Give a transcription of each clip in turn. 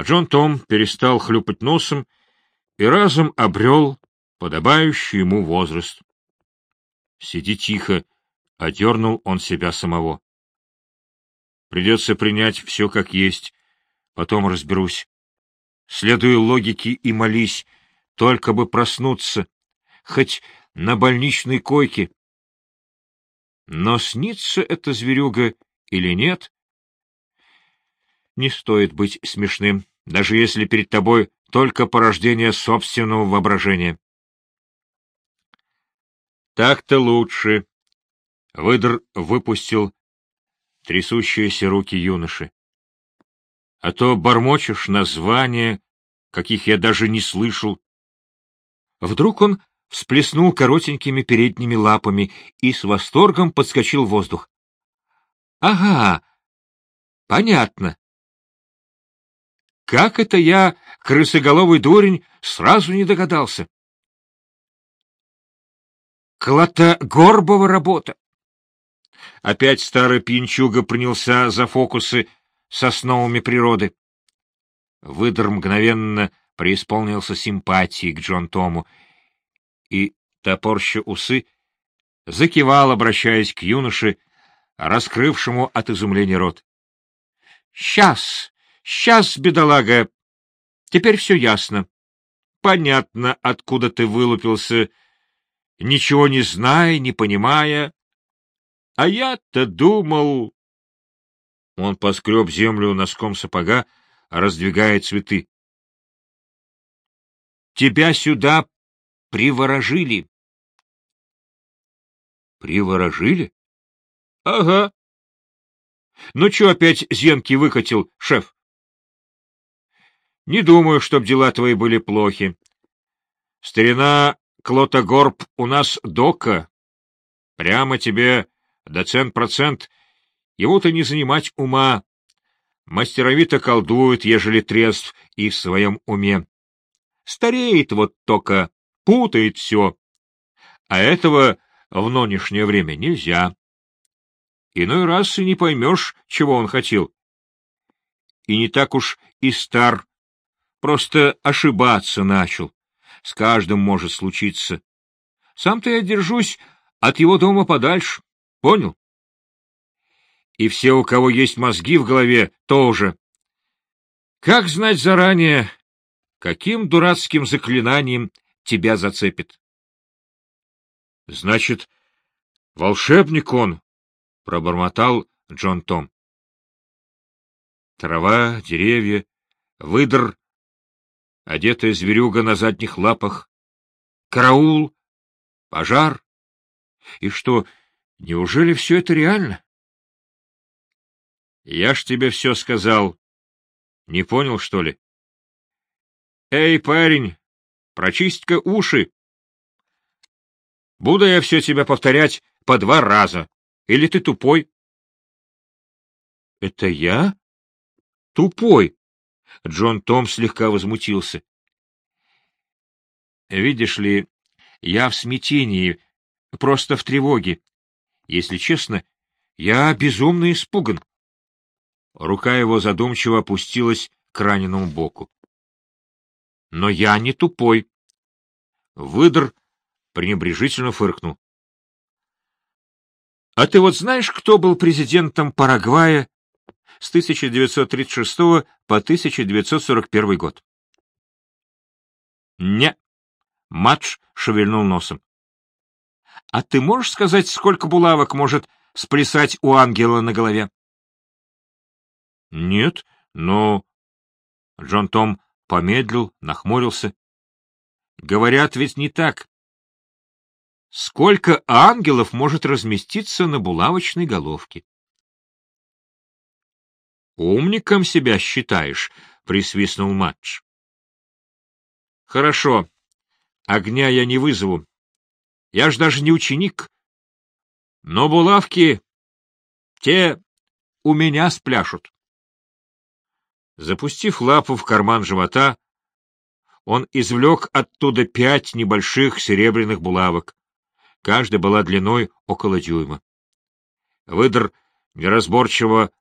Джон Том перестал хлюпать носом и разом обрел подобающий ему возраст. Сиди тихо, — одернул он себя самого. Придется принять все как есть, потом разберусь. Следуй логике и молись, только бы проснуться, хоть на больничной койке. Но снится эта зверюга или нет? Не стоит быть смешным, даже если перед тобой только порождение собственного воображения. Так-то лучше. Выдр выпустил трясущиеся руки юноши. А то бормочешь названия, каких я даже не слышал. Вдруг он всплеснул коротенькими передними лапами и с восторгом подскочил в воздух. — Ага, понятно. Как это я, крысоголовый дурень, сразу не догадался? Клотогорбова работа. Опять старый пьянчуга принялся за фокусы с основами природы. Выдор мгновенно преисполнился симпатии к Джон Тому и, топорща усы, закивал, обращаясь к юноше, раскрывшему от изумления рот. — Сейчас, сейчас, бедолага, теперь все ясно. Понятно, откуда ты вылупился, ничего не зная, не понимая. А я-то думал... Он поскреб землю носком сапога, раздвигая цветы. — Тебя сюда приворожили. — Приворожили? — Ага. — Ну, что опять зенки выкатил, шеф? — Не думаю, чтоб дела твои были плохи. Старина Клотогорб у нас дока. Прямо тебе доцент-процент. Его-то не занимать ума. Мастеровито колдует, ежели трезв и в своем уме. Стареет вот только, путает все. А этого в нынешнее время нельзя. Иной раз и не поймешь, чего он хотел. И не так уж и стар, просто ошибаться начал. С каждым может случиться. Сам-то я держусь от его дома подальше. Понял? И все, у кого есть мозги в голове, тоже. Как знать заранее, каким дурацким заклинанием тебя зацепит? — Значит, волшебник он, — пробормотал Джон Том. Трава, деревья, выдр, одетая зверюга на задних лапах, караул, пожар. И что, Неужели все это реально? Я ж тебе все сказал. Не понял, что ли? Эй, парень, прочисть-ка уши. Буду я все тебя повторять по два раза. Или ты тупой? Это я? Тупой? Джон Том слегка возмутился. Видишь ли, я в смятении, просто в тревоге. Если честно, я безумно испуган. Рука его задумчиво опустилась к раненому боку. Но я не тупой. Выдр пренебрежительно фыркнул. — А ты вот знаешь, кто был президентом Парагвая с 1936 по 1941 год? — Не. Матч шевельнул носом. А ты можешь сказать, сколько булавок может сплясать у ангела на голове? — Нет, но... Джон Том помедлил, нахмурился. — Говорят, ведь не так. Сколько ангелов может разместиться на булавочной головке? — Умником себя считаешь, — присвистнул Матч. — Хорошо. Огня я не вызову. Я ж даже не ученик. Но булавки те у меня спляшут. Запустив лапу в карман живота, он извлек оттуда пять небольших серебряных булавок. Каждая была длиной около дюйма. Выдр неразборчиво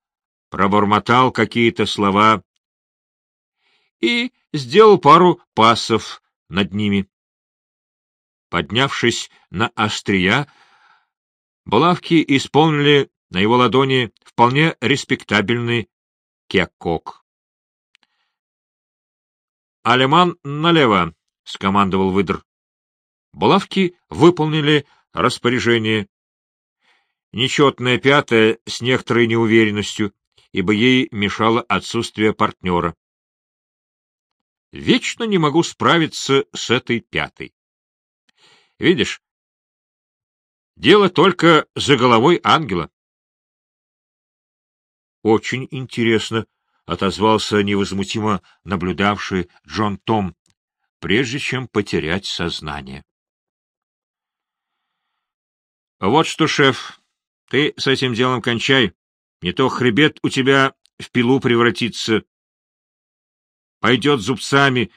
пробормотал какие-то слова и сделал пару пасов над ними. Поднявшись на острия, булавки исполнили на его ладони вполне респектабельный кекок. «Алеман налево!» — скомандовал выдр. Булавки выполнили распоряжение. Нечетная пятая с некоторой неуверенностью, ибо ей мешало отсутствие партнера. Вечно не могу справиться с этой пятой. Видишь, дело только за головой ангела. Очень интересно, — отозвался невозмутимо наблюдавший Джон Том, прежде чем потерять сознание. — Вот что, шеф, ты с этим делом кончай, не то хребет у тебя в пилу превратится, пойдет зубцами,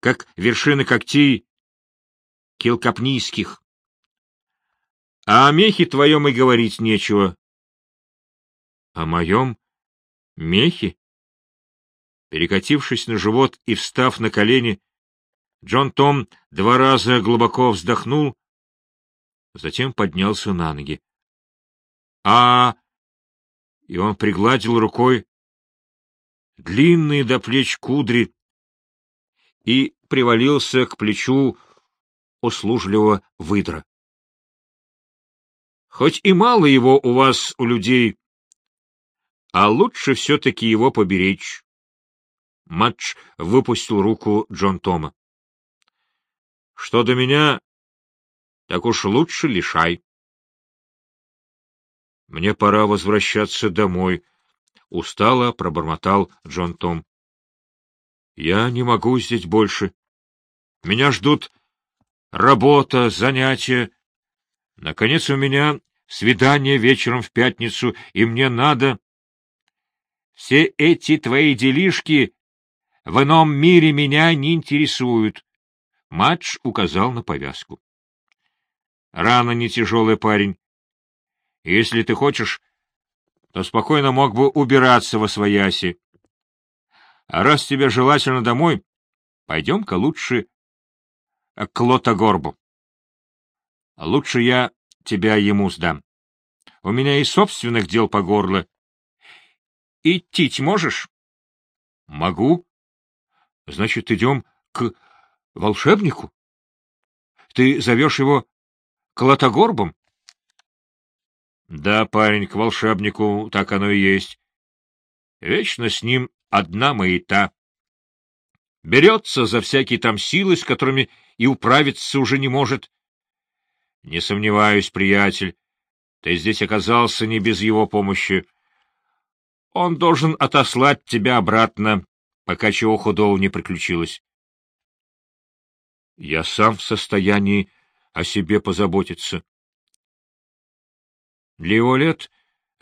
как вершины когтей килкопнийских. А о мехе твоем и говорить нечего. — О моем мехе? Перекатившись на живот и встав на колени, Джон Том два раза глубоко вздохнул, затем поднялся на ноги. — А... И он пригладил рукой длинные до плеч кудри, и привалился к плечу услужливого выдра. Хоть и мало его у вас, у людей, а лучше все-таки его поберечь. Матч выпустил руку Джон Тома. — Что до меня, так уж лучше лишай. — Мне пора возвращаться домой, Устало пробормотал Джон Том. Я не могу здесь больше. Меня ждут работа, занятия. Наконец у меня свидание вечером в пятницу, и мне надо... Все эти твои делишки в ином мире меня не интересуют. Матч указал на повязку. Рана не тяжелая, парень. Если ты хочешь, то спокойно мог бы убираться во свояси. А раз тебе желательно домой, пойдем-ка лучше к Лотогорбу. Лучше я тебя ему сдам. У меня и собственных дел по горло. Идти можешь? Могу. Значит, идем к волшебнику? Ты зовешь его Клотогорбом? Да, парень, к волшебнику так оно и есть. Вечно с ним одна маята. Берется за всякие там силы, с которыми и управиться уже не может. Не сомневаюсь, приятель, ты здесь оказался не без его помощи. Он должен отослать тебя обратно, пока чего худого не приключилось. Я сам в состоянии о себе позаботиться. Для его лет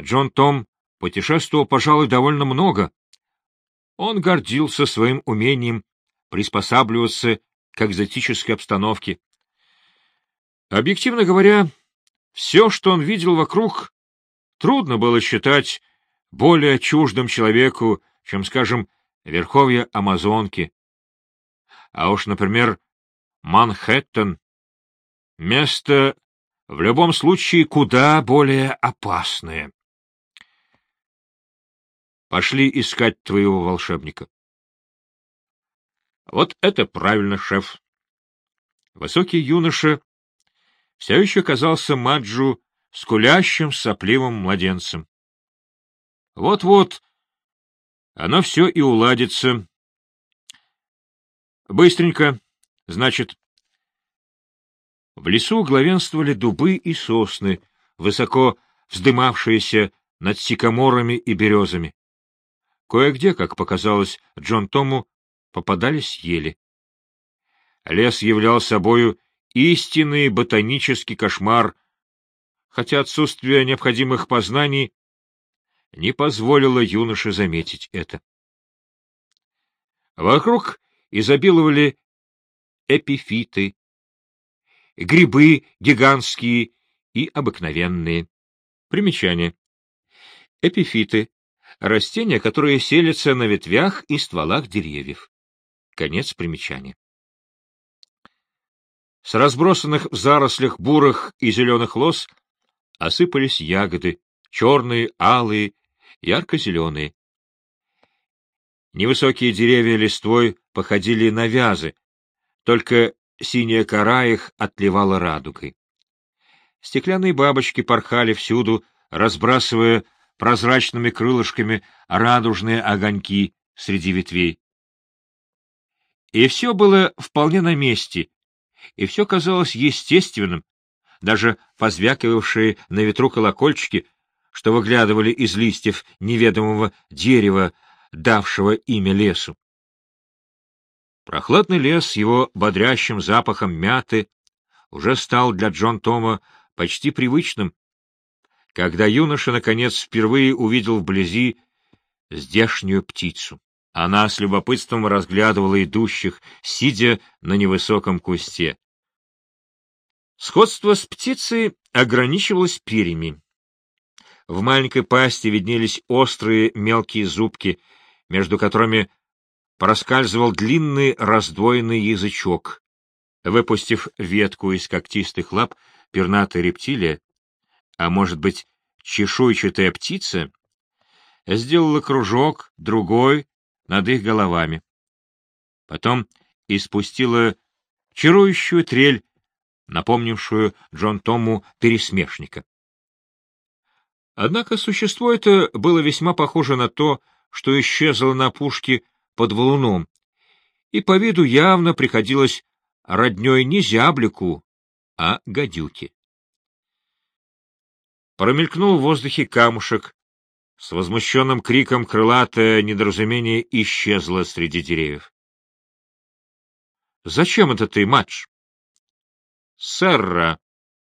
Джон Том путешествовал, пожалуй, довольно много. Он гордился своим умением приспосабливаться к экзотической обстановке. Объективно говоря, все, что он видел вокруг, трудно было считать более чуждым человеку, чем, скажем, верховья Амазонки. А уж, например, Манхэттен — место в любом случае куда более опасные. Пошли искать твоего волшебника. Вот это правильно, шеф. Высокий юноша все еще казался Маджу скулящим сопливым младенцем. Вот-вот, оно все и уладится. Быстренько, значит, в лесу главенствовали дубы и сосны, высоко вздымавшиеся над сикаморами и березами. Кое-где, как показалось Джон Тому, попадались ели. Лес являл собою истинный ботанический кошмар, хотя отсутствие необходимых познаний не позволило юноше заметить это. Вокруг изобиловали эпифиты, грибы гигантские и обыкновенные. Примечание. Эпифиты — растения, которые селятся на ветвях и стволах деревьев. Конец примечания. С разбросанных в зарослях бурых и зеленых лос осыпались ягоды, черные, алые, ярко-зеленые. Невысокие деревья листвой походили на вязы, только синяя кора их отливала радугой. Стеклянные бабочки порхали всюду, разбрасывая прозрачными крылышками радужные огоньки среди ветвей. И все было вполне на месте, и все казалось естественным, даже позвякивавшие на ветру колокольчики, что выглядывали из листьев неведомого дерева, давшего имя лесу. Прохладный лес с его бодрящим запахом мяты уже стал для Джон Тома почти привычным, когда юноша, наконец, впервые увидел вблизи здешнюю птицу. Она с любопытством разглядывала идущих, сидя на невысоком кусте. Сходство с птицей ограничивалось перьями. В маленькой пасти виднелись острые мелкие зубки, между которыми проскальзывал длинный раздвоенный язычок. Выпустив ветку из когтистых лап, пернатая рептилия, а может быть, чешуйчатая птица, сделала кружок, другой, над их головами. Потом испустила чарующую трель, напомнившую Джон Тому пересмешника. Однако существо это было весьма похоже на то, что исчезло на пушке под валуном, и по виду явно приходилось родней не зяблику, а гадюке. Промелькнул в воздухе камушек, с возмущенным криком крылатое недоразумение исчезло среди деревьев. — Зачем это ты, матч? — Сэрра.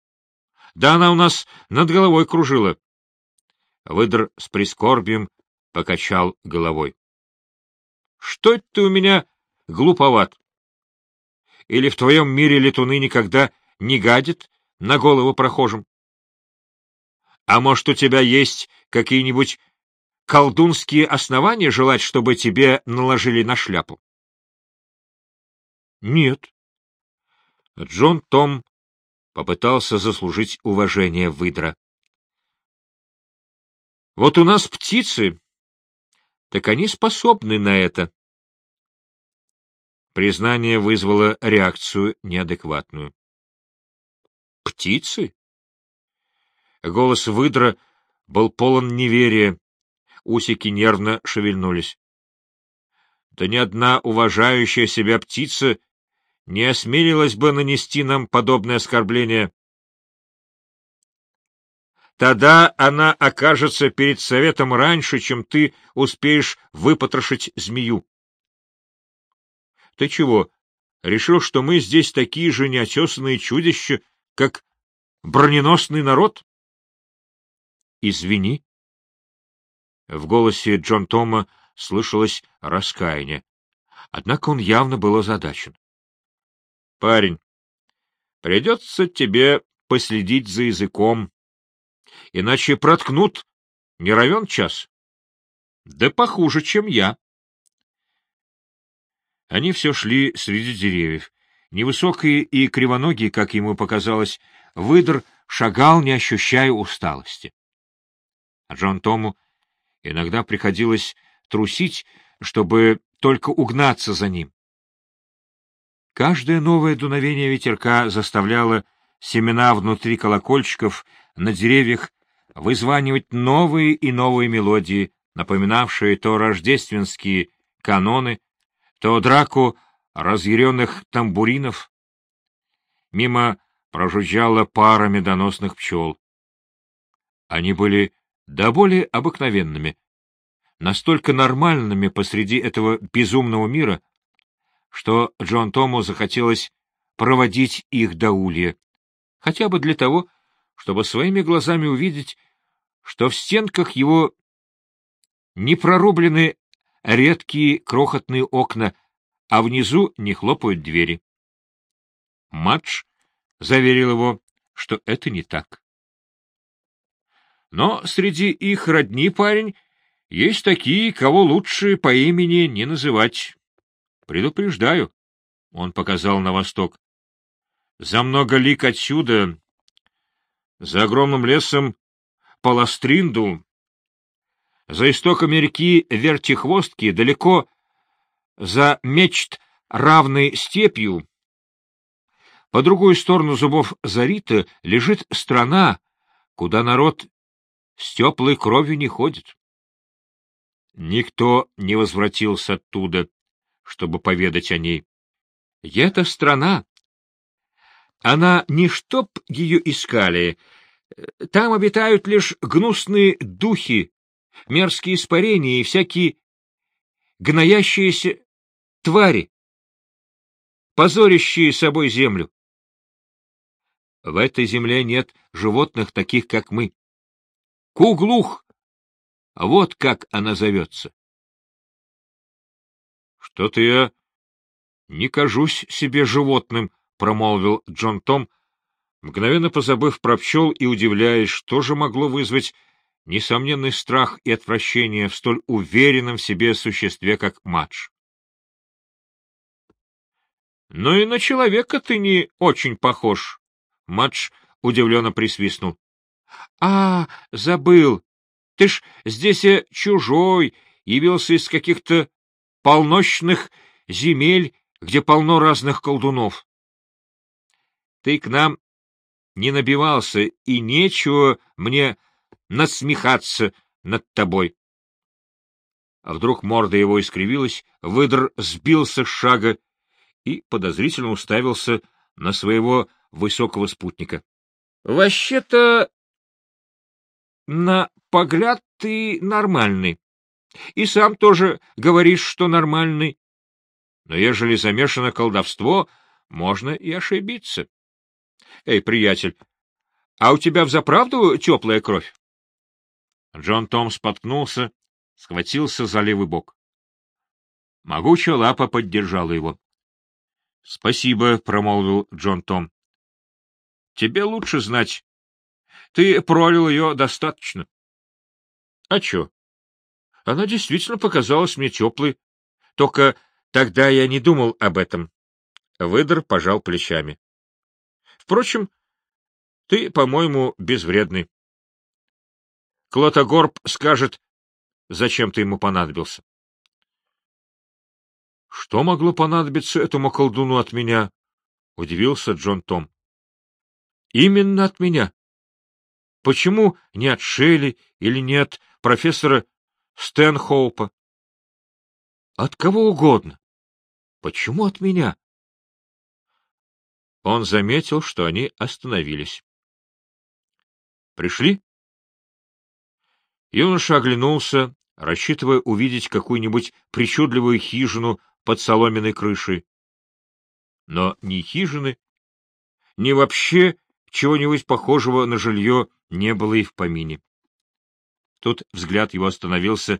— Да она у нас над головой кружила. Выдр с прискорбием покачал головой. — Что это ты у меня глуповат? Или в твоем мире летуны никогда не гадят на голову прохожим? А может, у тебя есть какие-нибудь колдунские основания желать, чтобы тебе наложили на шляпу? Нет. Джон Том попытался заслужить уважение выдра. Вот у нас птицы, так они способны на это. Признание вызвало реакцию неадекватную. Птицы? Голос выдра был полон неверия. Усики нервно шевельнулись. Да ни одна уважающая себя птица не осмелилась бы нанести нам подобное оскорбление. Тогда она окажется перед советом раньше, чем ты успеешь выпотрошить змею. Ты чего, решил, что мы здесь такие же неотесанные чудища, как броненосный народ? Извини. В голосе Джон Тома слышалось раскаяние. Однако он явно был озадачен. — Парень, придется тебе последить за языком, иначе проткнут не равен час. Да похуже, чем я. Они все шли среди деревьев. Невысокие и кривоногие, как ему показалось, выдр шагал, не ощущая усталости. А Джон Тому иногда приходилось трусить, чтобы только угнаться за ним. Каждое новое дуновение ветерка заставляло семена внутри колокольчиков на деревьях вызванивать новые и новые мелодии, напоминавшие то рождественские каноны, то драку разъяренных тамбуринов. Мимо прожужжала пара медоносных пчел. Они были да более обыкновенными, настолько нормальными посреди этого безумного мира, что Джон Тому захотелось проводить их до улья, хотя бы для того, чтобы своими глазами увидеть, что в стенках его не прорублены редкие крохотные окна, а внизу не хлопают двери. Матч заверил его, что это не так. Но среди их родни, парень, есть такие, кого лучше по имени не называть. Предупреждаю, — он показал на восток. За много лик отсюда, за огромным лесом Паластринду, за истоками реки Вертихвостки, далеко за мечт равной степью, по другую сторону зубов Зарита лежит страна, куда народ с теплой кровью не ходит. Никто не возвратился оттуда, чтобы поведать о ней. И эта страна, она не чтоб ее искали, там обитают лишь гнусные духи, мерзкие испарения и всякие гноящиеся твари, позорящие собой землю. В этой земле нет животных, таких как мы. Куглух! Вот как она зовется. — Что-то я не кажусь себе животным, — промолвил Джон Том, мгновенно позабыв про пчел и удивляясь, что же могло вызвать несомненный страх и отвращение в столь уверенном в себе существе, как Мадж. — Но и на человека ты не очень похож, — Мадж удивленно присвистнул. — А, забыл. Ты ж здесь я чужой, явился из каких-то полночных земель, где полно разных колдунов. Ты к нам не набивался, и нечего мне насмехаться над тобой. А вдруг морда его искривилась, выдр сбился с шага и подозрительно уставился на своего высокого спутника. — Вообще-то на погляд ты нормальный. И сам тоже говоришь, что нормальный. Но ежели замешано колдовство, можно и ошибиться. Эй, приятель, а у тебя взаправду теплая кровь? Джон Том споткнулся, схватился за левый бок. Могучая лапа поддержала его. — Спасибо, — промолвил Джон Том. — Тебе лучше знать. Ты пролил ее достаточно. — А чё? Она действительно показалась мне теплой. Только тогда я не думал об этом. Выдор пожал плечами. Впрочем, ты, по-моему, безвредный. Клотогорб скажет, зачем ты ему понадобился. — Что могло понадобиться этому колдуну от меня? — удивился Джон Том. — Именно от меня. Почему не от Шелли или не от профессора Стэнхоупа? От кого угодно. Почему от меня? Он заметил, что они остановились. «Пришли?» Юноша оглянулся, рассчитывая увидеть какую-нибудь причудливую хижину под соломенной крышей. Но ни хижины, ни вообще чего-нибудь похожего на жилье не было и в помине. Тут взгляд его остановился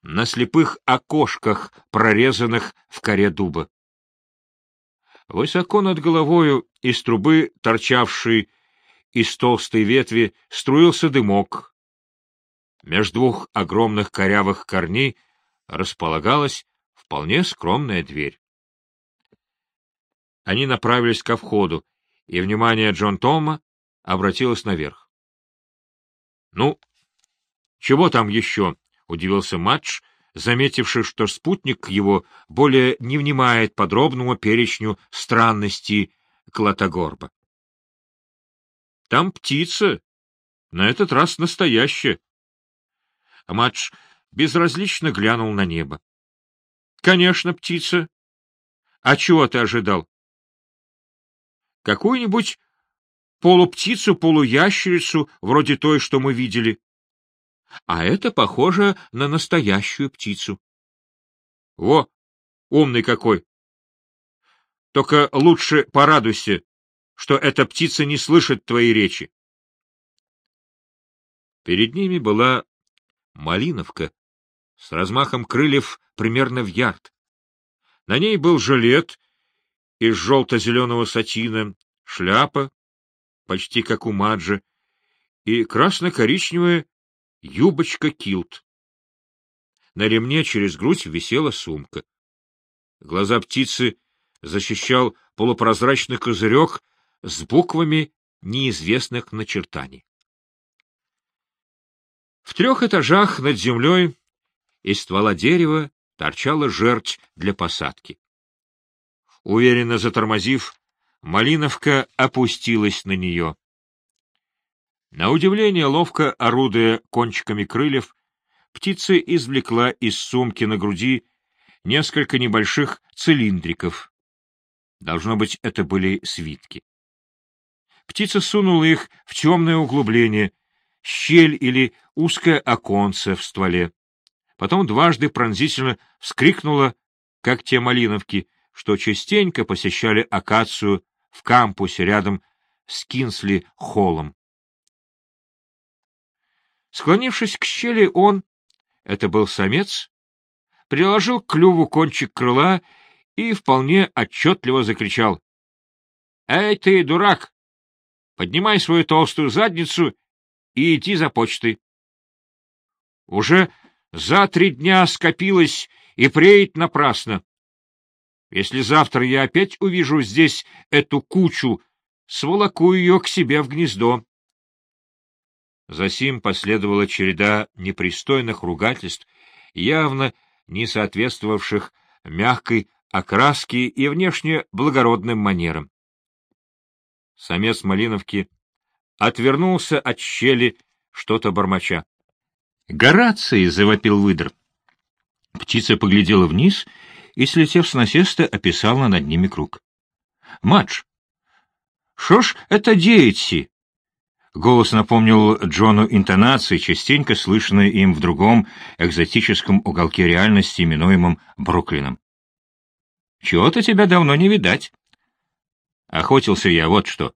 на слепых окошках, прорезанных в коре дуба. Высоко над головою из трубы, торчавшей из толстой ветви, струился дымок. Меж двух огромных корявых корней располагалась вполне скромная дверь. Они направились ко входу, и внимание Джон Тома обратилось наверх. — Ну, чего там еще? — удивился Матч, заметивший, что спутник его более не внимает подробному перечню странностей Клотогорба. — Там птица. На этот раз настоящая. Матч безразлично глянул на небо. — Конечно, птица. А чего ты ожидал? — Какую-нибудь полуптицу-полуящерицу, вроде той, что мы видели а это похоже на настоящую птицу. Во, умный какой! Только лучше порадуйся, что эта птица не слышит твоей речи. Перед ними была малиновка с размахом крыльев примерно в ярд. На ней был жилет из желто-зеленого сатина, шляпа, почти как у Маджи, и красно-коричневая юбочка-килт. На ремне через грудь висела сумка. Глаза птицы защищал полупрозрачный козырек с буквами неизвестных начертаний. В трех этажах над землей из ствола дерева торчала жерть для посадки. Уверенно затормозив, Малиновка опустилась на нее. На удивление, ловко орудуя кончиками крыльев, птица извлекла из сумки на груди несколько небольших цилиндриков. Должно быть, это были свитки. Птица сунула их в темное углубление, щель или узкое оконце в стволе. Потом дважды пронзительно вскрикнула, как те малиновки, что частенько посещали акацию в кампусе рядом с Кинсли-холлом. Склонившись к щели, он, это был самец, приложил к клюву кончик крыла и вполне отчетливо закричал. — Эй ты, дурак! Поднимай свою толстую задницу и иди за почтой. Уже за три дня скопилось и преет напрасно. Если завтра я опять увижу здесь эту кучу, сволоку ее к себе в гнездо. Засим последовала череда непристойных ругательств, явно не соответствовавших мягкой окраске и внешне благородным манерам. Самец Малиновки отвернулся от щели, что-то бормоча. — Гораций! — завопил выдр. Птица поглядела вниз и, слетев с насеста, описала над ними круг. — Мадж! Шо ж это деятси? Голос напомнил Джону интонации, частенько слышанные им в другом экзотическом уголке реальности, именуемом Бруклином. — Чего-то тебя давно не видать. Охотился я, вот что.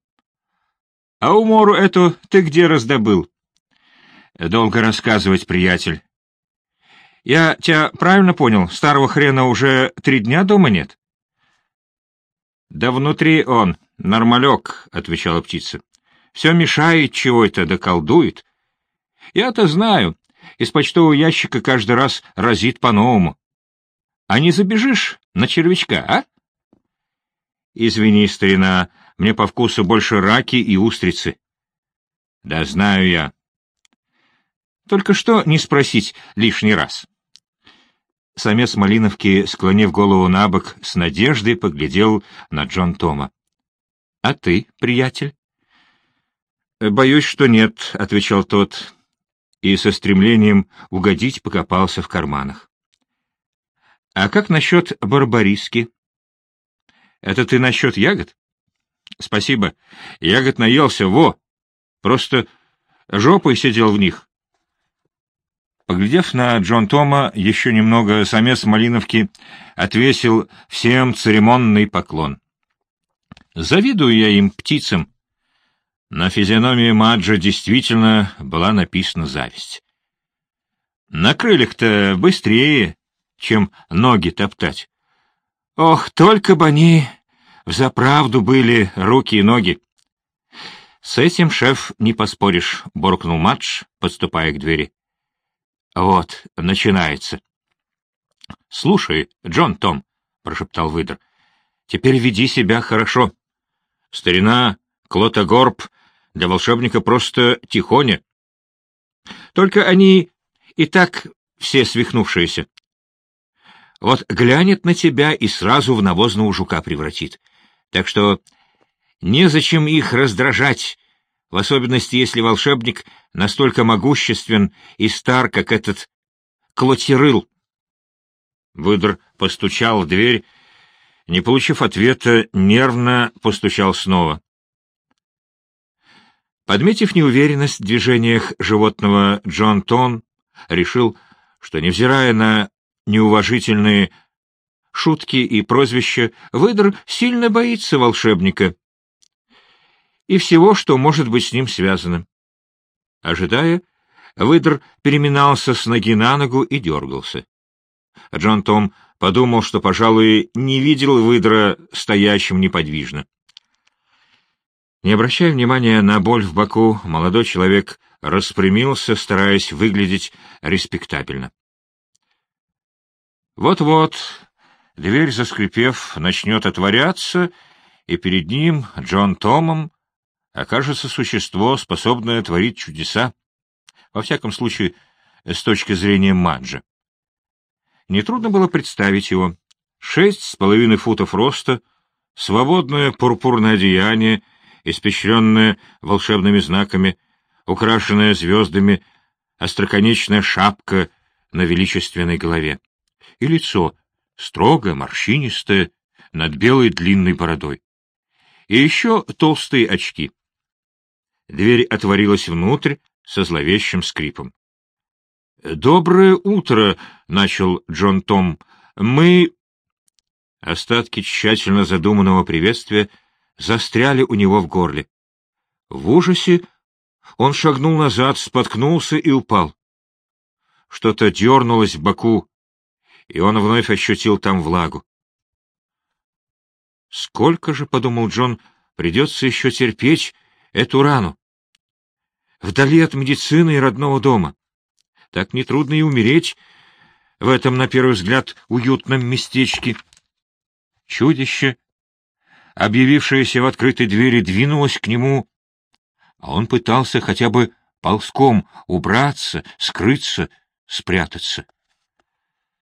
— А умору эту ты где раздобыл? — Долго рассказывать, приятель. — Я тебя правильно понял, старого хрена уже три дня дома нет? — Да внутри он, нормалек, — отвечала птица. — Все мешает чего-то, да колдует. Я-то знаю, из почтового ящика каждый раз разит по-новому. А не забежишь на червячка, а? Извини, старина, мне по вкусу больше раки и устрицы. Да знаю я. Только что не спросить лишний раз. Самец Малиновки, склонив голову на бок, с надеждой поглядел на Джон Тома. — А ты, приятель? — Боюсь, что нет, — отвечал тот, и со стремлением угодить покопался в карманах. — А как насчет барбариски? Это ты насчет ягод? Спасибо. Ягод наелся, во! Просто жопой сидел в них. Поглядев на Джон Тома, еще немного самец Малиновки отвесил всем церемонный поклон. Завидую я им, птицам. На физиономии Маджа действительно была написана зависть. На крыльях-то быстрее, чем ноги топтать. Ох, только бы они взаправду были руки и ноги. С этим, шеф, не поспоришь, — буркнул Мадж, подступая к двери. Вот, начинается. — Слушай, Джон Том, — прошептал выдр, — теперь веди себя хорошо. Старина Клотогорб для волшебника просто тихоня. Только они и так все свихнувшиеся. Вот глянет на тебя и сразу в навозного жука превратит. Так что незачем их раздражать, в особенности если волшебник настолько могуществен и стар, как этот Клотирыл. Выдр постучал в дверь, не получив ответа, нервно постучал снова. Подметив неуверенность в движениях животного, Джон Тон решил, что, невзирая на неуважительные шутки и прозвища, выдр сильно боится волшебника и всего, что может быть с ним связано. Ожидая, выдр переминался с ноги на ногу и дергался. Джон Том подумал, что, пожалуй, не видел выдра стоящим неподвижно. Не обращая внимания на боль в боку, молодой человек распрямился, стараясь выглядеть респектабельно. Вот-вот, Дверь, заскрипев, начнет отворяться, и перед ним, Джон Томом, окажется существо, способное творить чудеса, во всяком случае, с точки зрения Маджа. Нетрудно было представить его. Шесть с половиной футов роста, свободное пурпурное одеяние, испещренное волшебными знаками, украшенное звездами, остроконечная шапка на величественной голове. И лицо, строгое, морщинистое, над белой длинной бородой. И еще толстые очки. Дверь отворилась внутрь со зловещим скрипом. — Доброе утро, — начал Джон Том. — Мы... Остатки тщательно задуманного приветствия застряли у него в горле. В ужасе он шагнул назад, споткнулся и упал. Что-то дернулось в боку, и он вновь ощутил там влагу. Сколько же, — подумал Джон, — придется еще терпеть эту рану? Вдали от медицины и родного дома. Так нетрудно и умереть в этом, на первый взгляд, уютном местечке. Чудище, объявившееся в открытой двери, двинулось к нему, а он пытался хотя бы ползком убраться, скрыться, спрятаться.